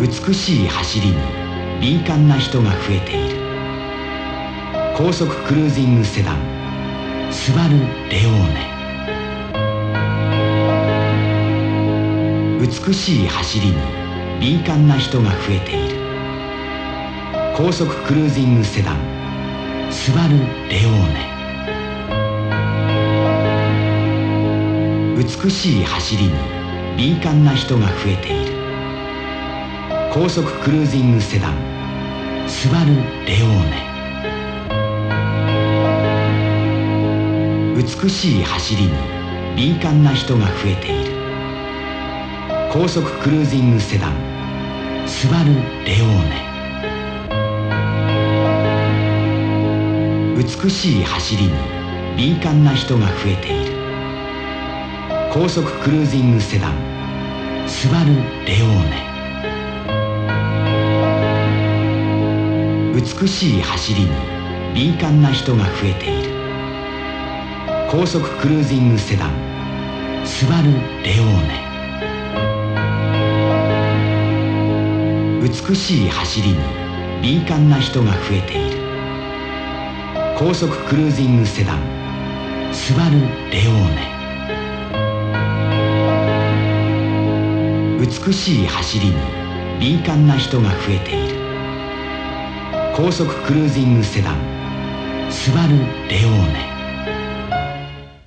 美しい走りに敏感な人が増えている。高速クルージングセダンスバルレオーネ。美しい走りに敏感な人が増えている。高速クルージングセダンスバルレオーネ。美しい走りに敏感な人が増えている。高速クルージングセダン。スバルレオーネ。美しい走りに敏感な人が増えている。高速クルージングセダン。スバルレオーネ。美しい走りに敏感な人が増えている。高速クルージングセダン。スバルレオーネ。美しい走りに敏感な人が増えている。高速クルージングセダンスバルレオーネ。美しい走りに敏感な人が増えている。高速クルージングセダンスバルレオーネ。美しい走りに敏感な人が増えている。高速クルージングセダン。スバルレオーネ。